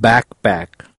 backpack.